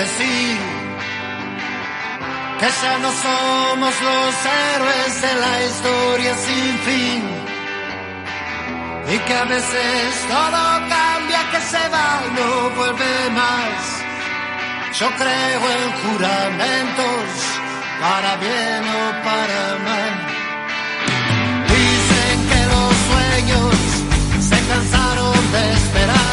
decir. Que ya no somos los héroes de la historia sin fin. Y que a veces todo cambia, que se va y no vuelve más. Yo creo en juramentos, para bien o para mal. Dicen que los sueños se cansaron de esperar.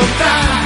Voy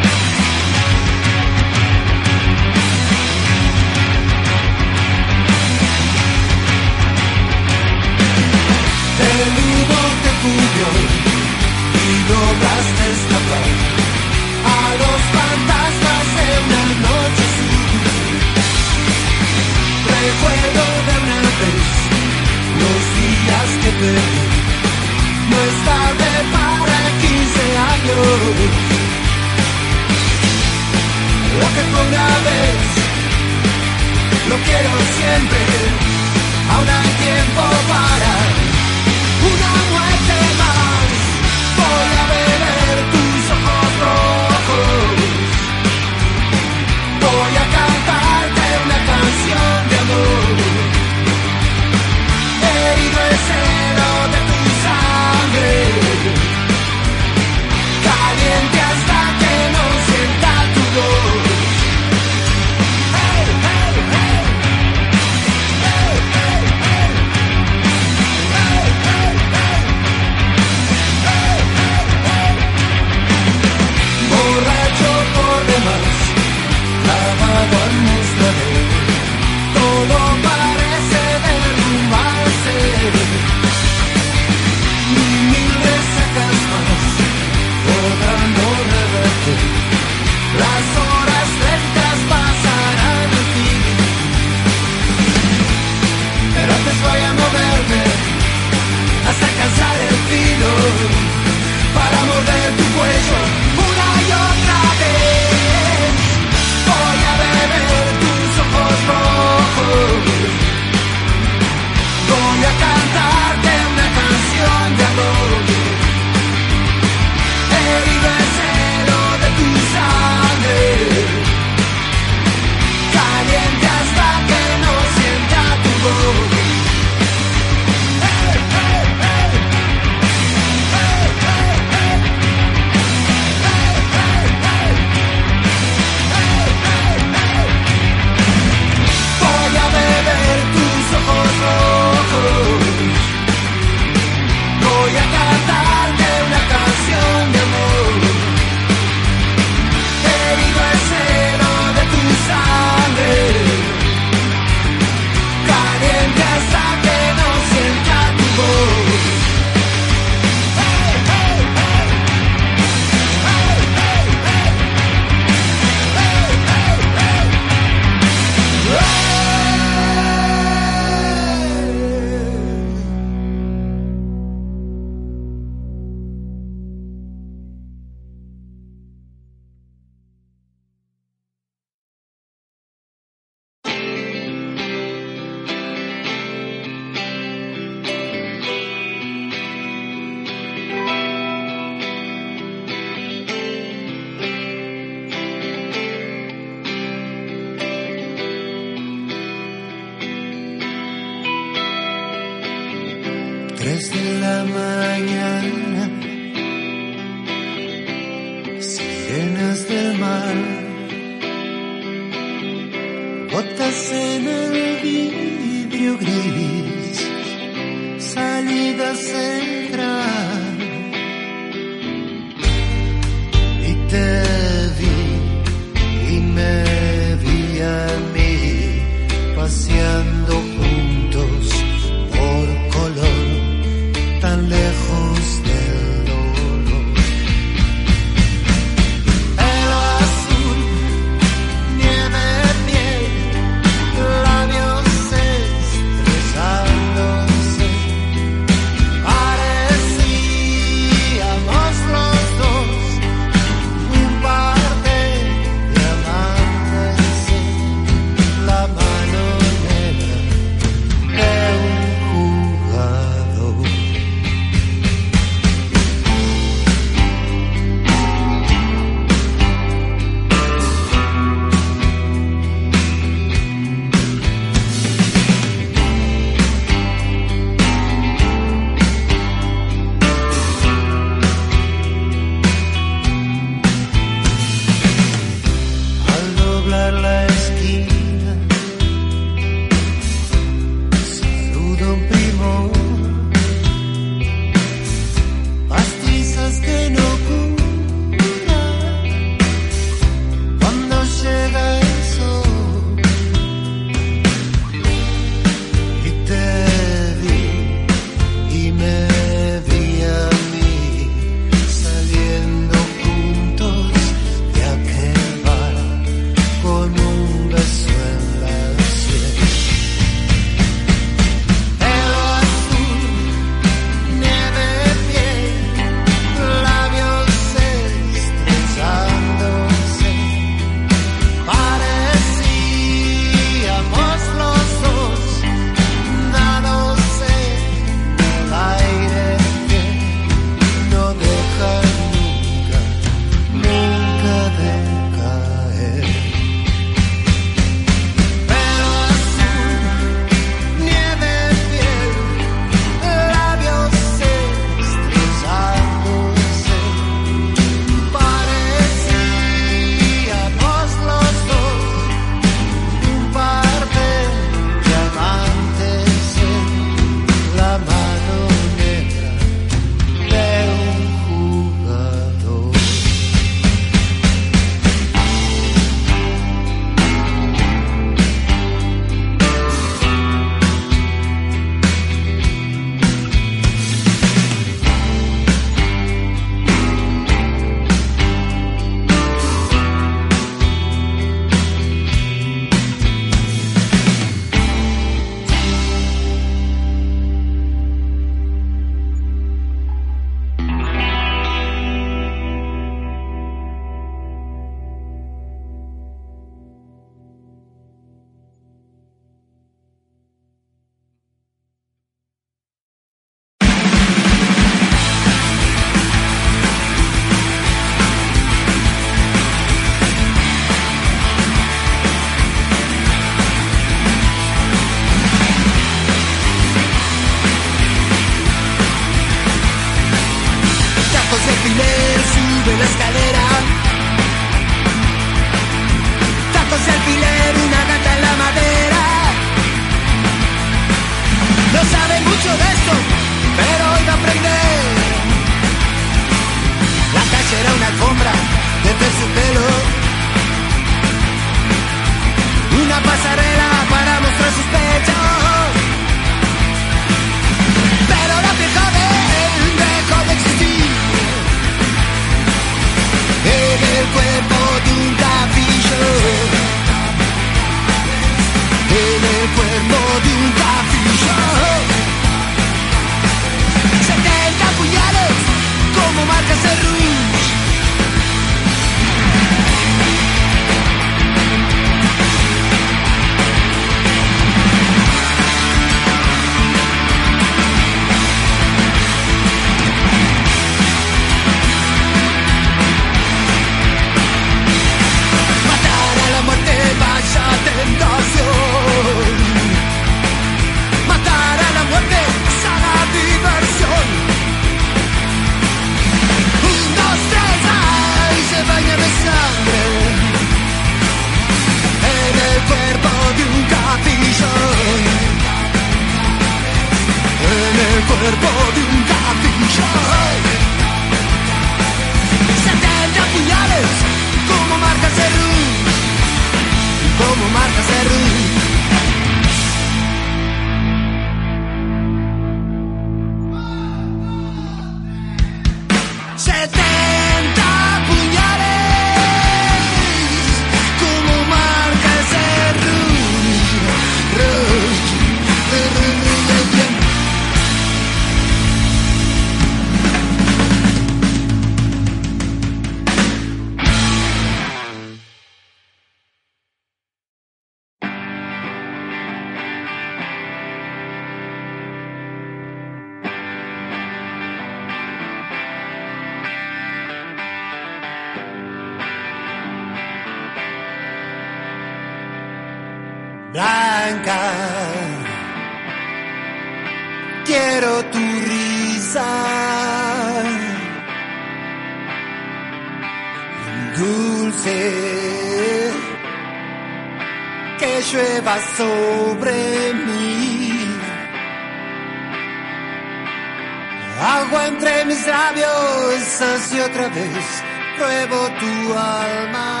así otra vez pruebo tu alma.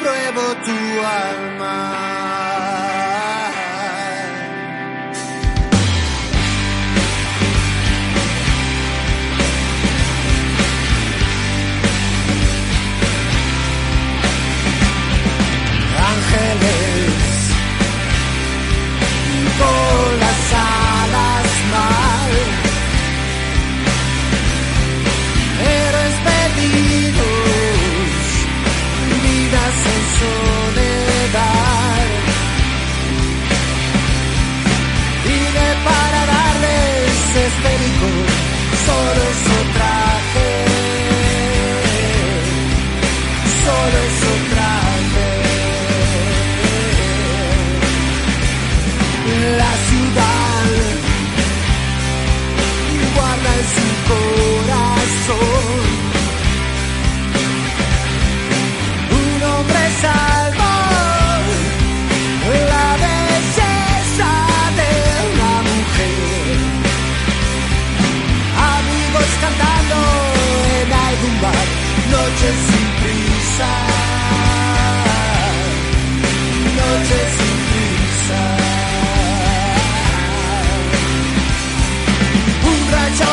Pruebo tu alma. Soledad. Vine para darles esférico, solo es un traje, solo es un traje. La ciudad guarda en su corazón prisa. Noches sin prisa un rayo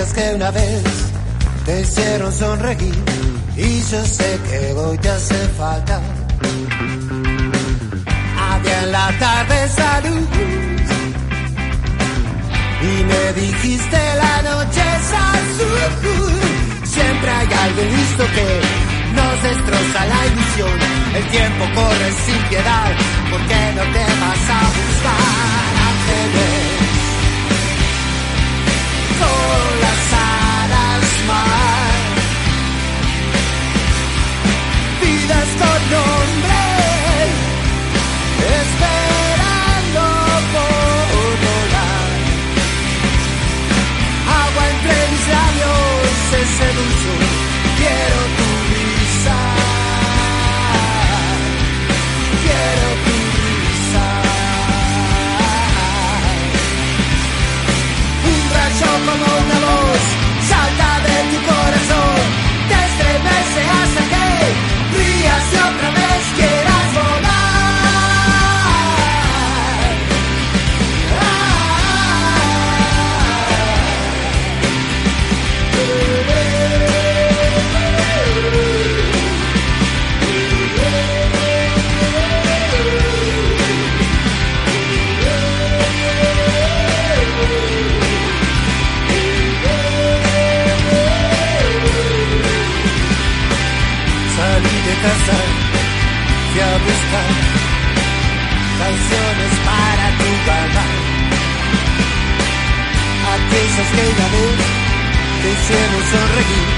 Aquellas que una vez te hicieron sonreír y yo sé que hoy te hace falta. Había en la tarde salud y me dijiste la noche es. Siempre hay alguien listo que nos destroza la ilusión. El tiempo corre sin piedad, ¿por qué no te vas a buscar? Con con nombre, esperando por volar. Agua entre mis labios, ese dulce, quiero tu risa. Quiero tu risa. Un rayo como una voz salta de tu corazón, te estremece hasta que brillas y de casa, fui a buscar canciones para tu alma. Aquellas que una vez te hicieron sonreír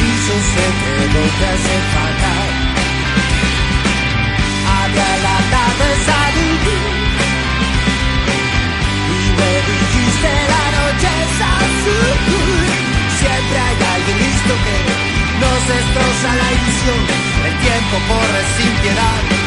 y yo sé que no te hace falta. Había la tarde salud y me dijiste la noche es azul. Siempre hay alguien listo que nos destroza la ilusión. Tiempo corre sin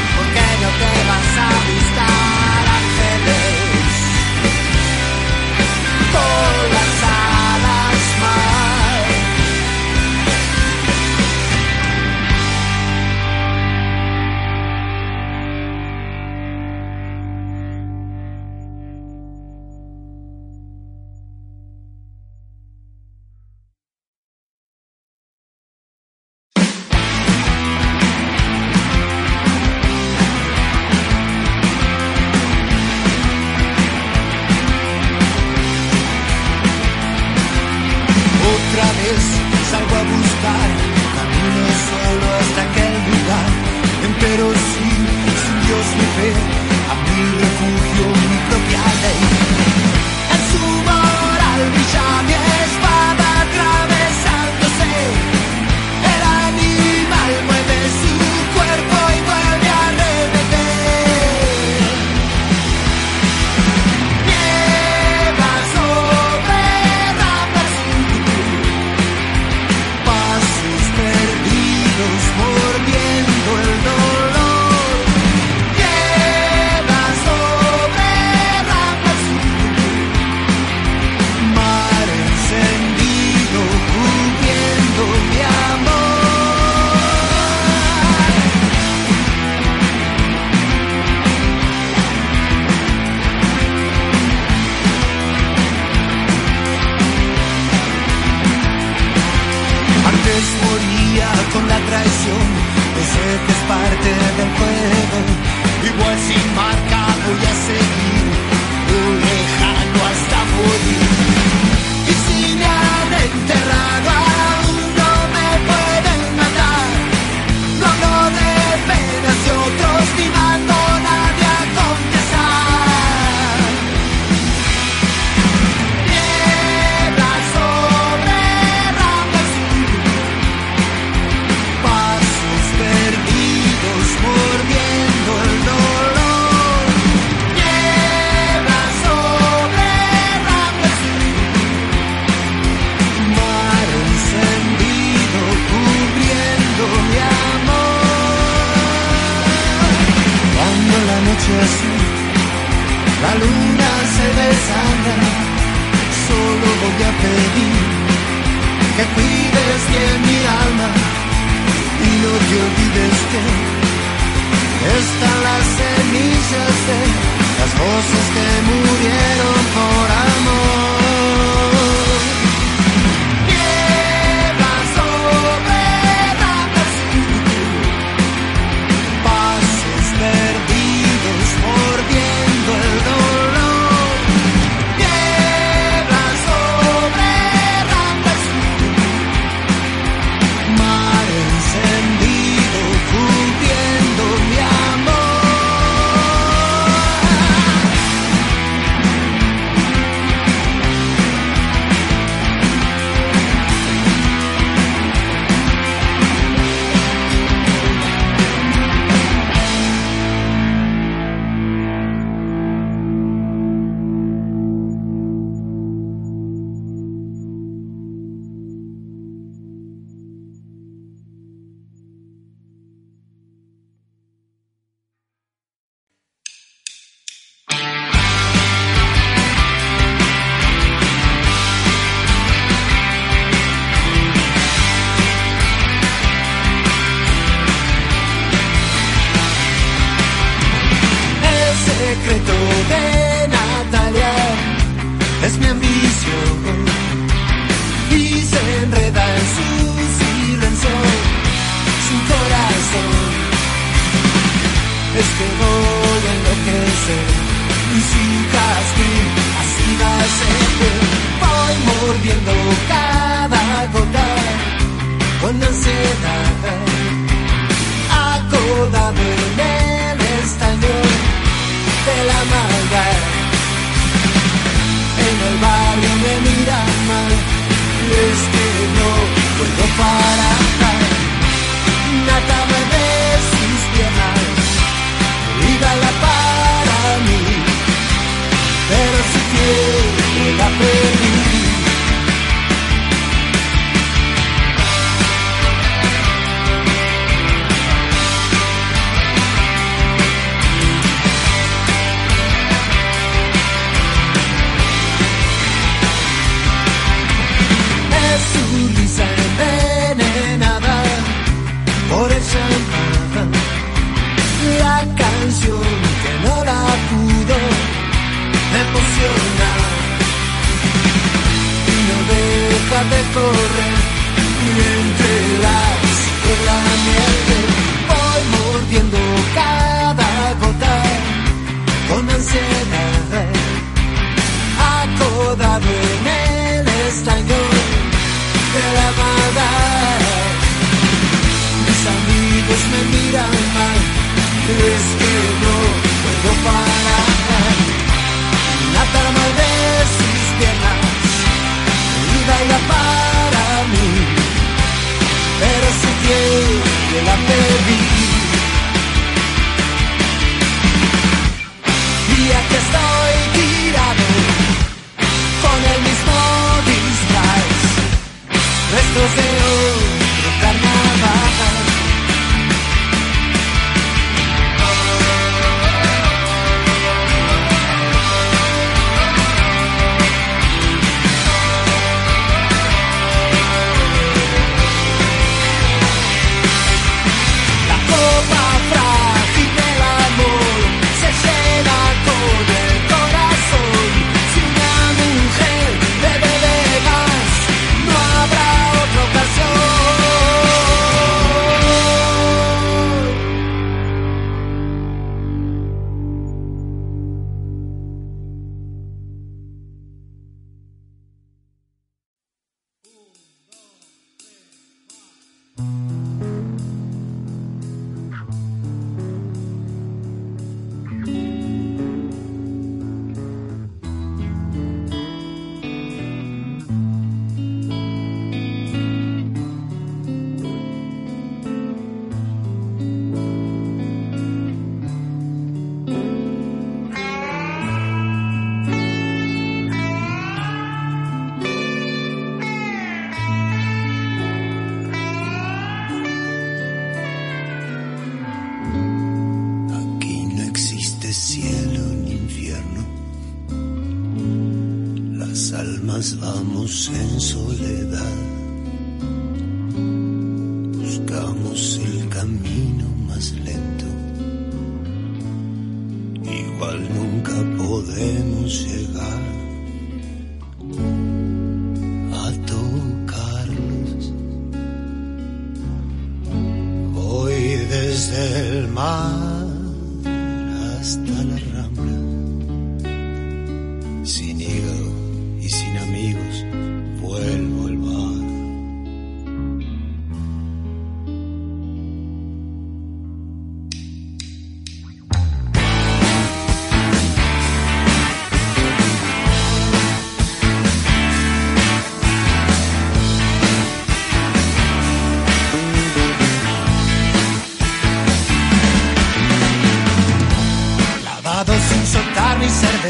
vamos en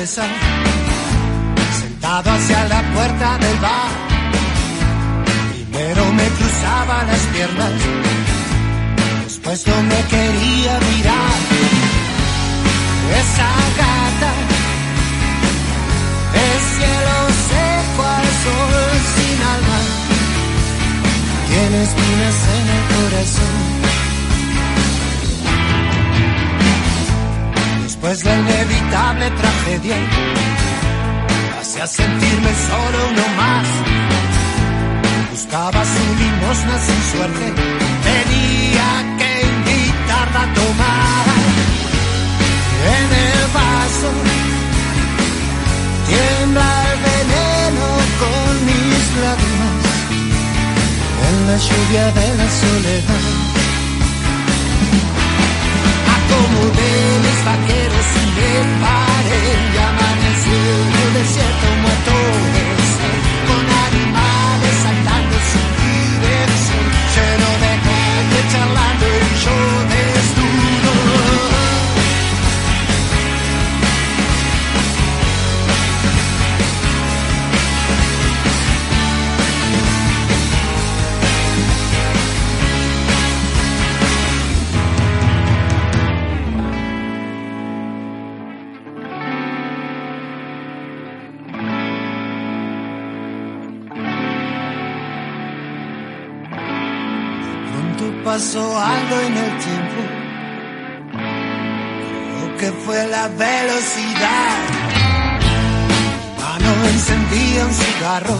sentado hacia la puerta del bar. Primero me cruzaba las piernas, después no me quería mirar. Esa gata, el cielo seco al sol sin alma, tiene espinas en el corazón. Después la inevitable tragedia, hacía sentirme solo uno más. Buscaba su limosna sin suerte, tenía que invitarla a tomar. En el vaso tiembla el veneno con mis lágrimas, en la lluvia de la soledad. Acomodé mis vaqueros y me paré y amaneció el desierto en el tiempo. Creo que fue la velocidad. Mano encendía un cigarro.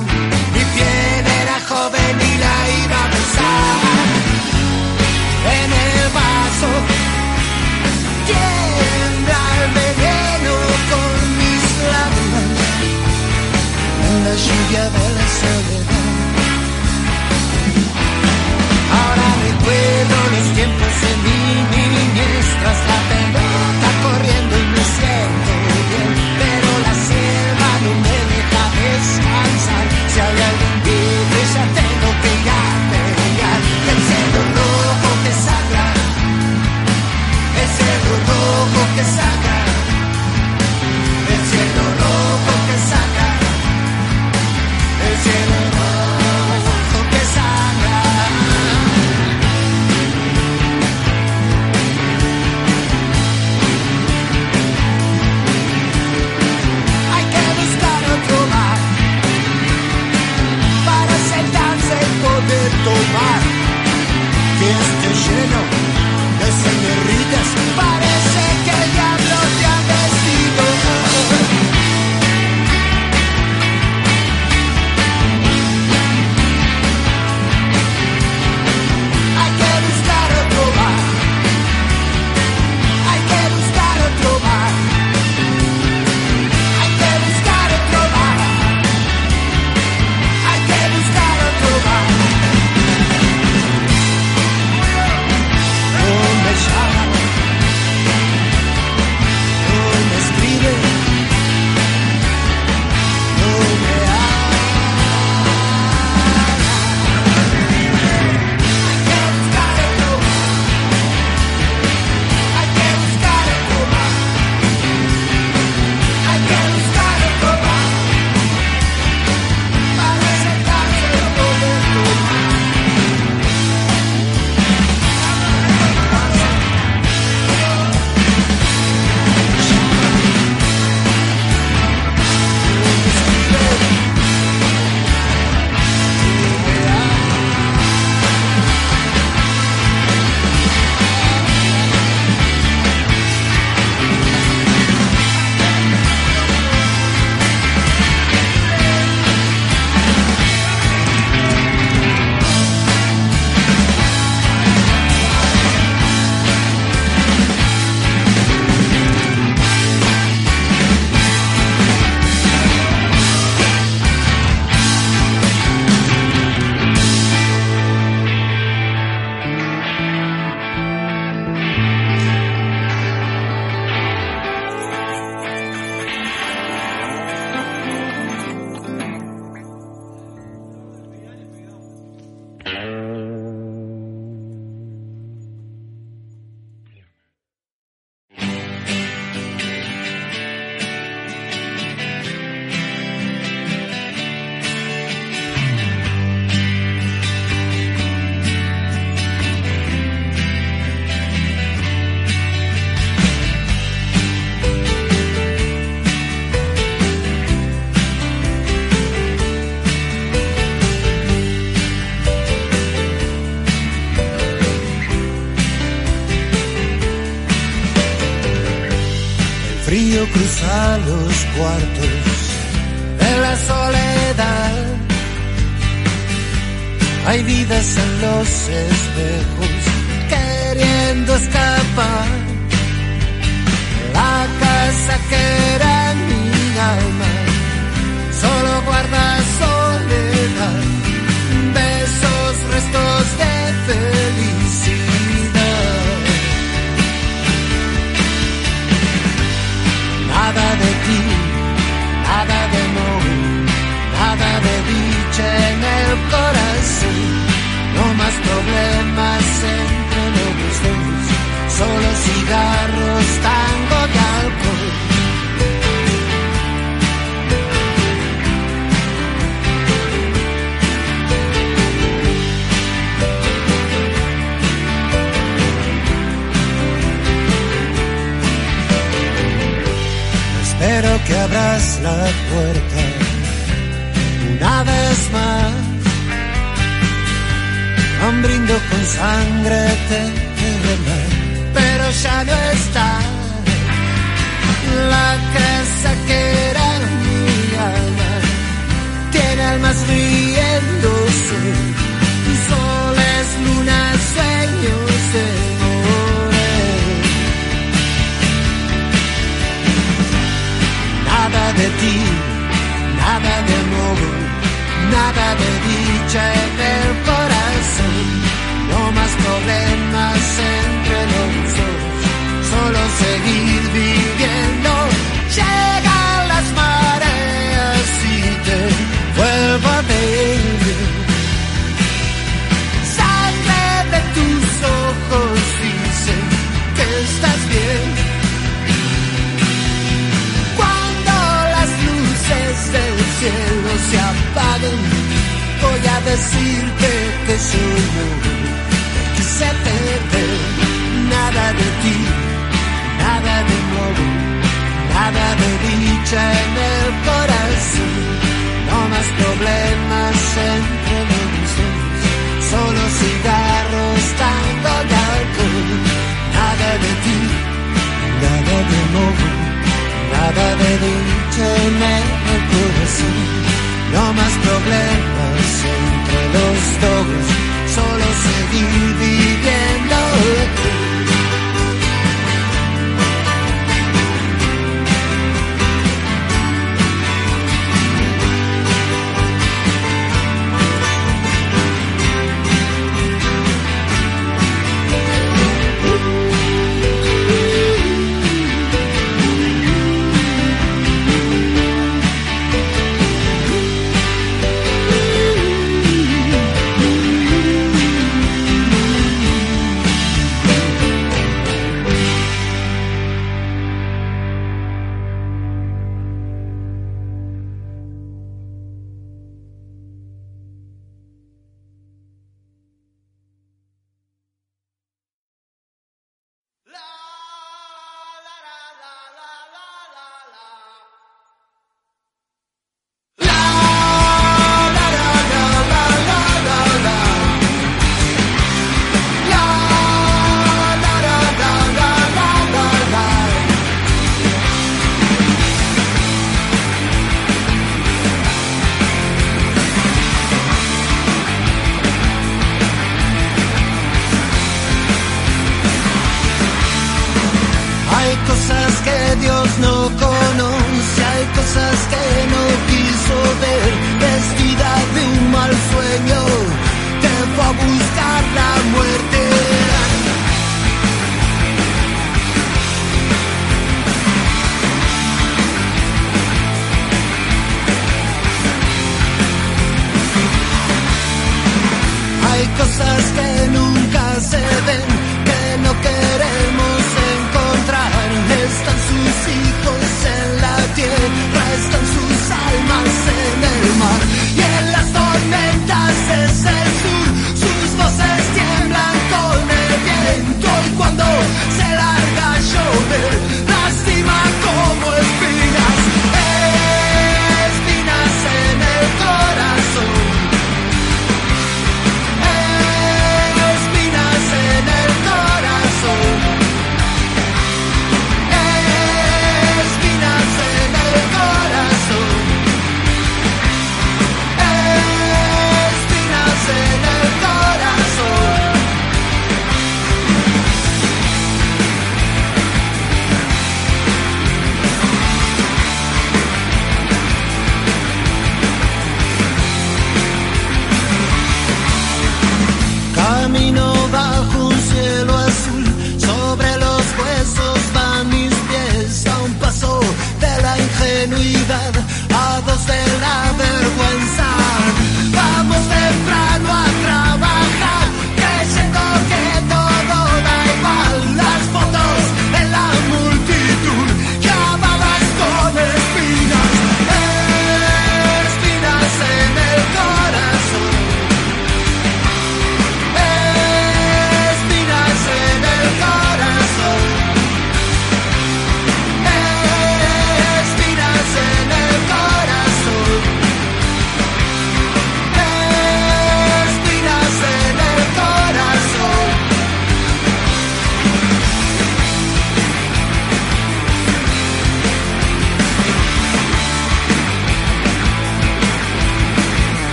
Mi piel era joven y la iba a besar. En el vaso tiembla el veneno con mis lágrimas. En la lluvia de la soledad. leave me. Frío cruza los cuartos de la soledad. Hay vidas en los espejos queriendo escapar. La casa que era mi alma solo guarda soledad. Besos, restos corazón. No más problemas entre los dos, solo cigarros, tango y alcohol. Espero que abras la puerta una vez más. Aún brindo con sangre terrena, pero ya no está la casa que era mi alma. Tiene almas riéndose, soles, lunas, sueños de amores. Nada de ti, nada de amor, nada de dicha en problemas entre los dos, solo seguir viviendo. Llegan las mareas y te vuelvo a ver. Sangre de tus ojos dice que estás bien. Cuando las luces del cielo se apaguen, voy a decirte que soy yo, se ve nada de ti, nada de nuevo, nada de dicha en el corazón, no más problemas entre nosotros, solo cigarros, tango de alcohol, nada de ti, nada de nuevo, nada de dicha en el corazón, no más problemas entre los dos solo seguir viviendo.